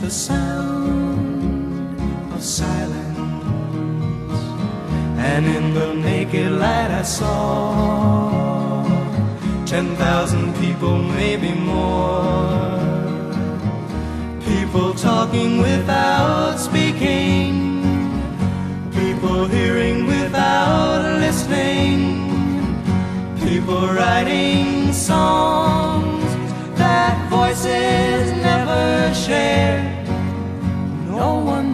the sound of silence. And in the naked light, I saw ten thousand people, maybe more. People talking without speaking People hearing without listening. People writing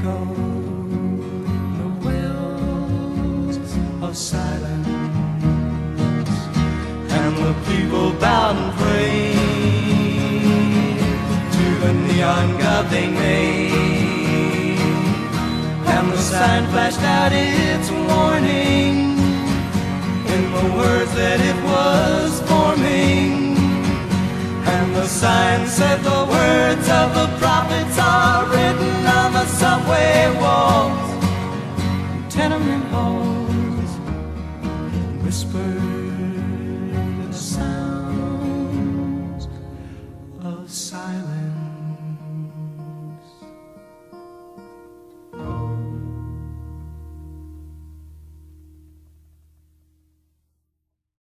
and the wells of silence. And the people bowed and prayed to the neon god they made. And the sign flashed out its warning in the words that it was forming. And the sign said the words of whisper the sounds of silence.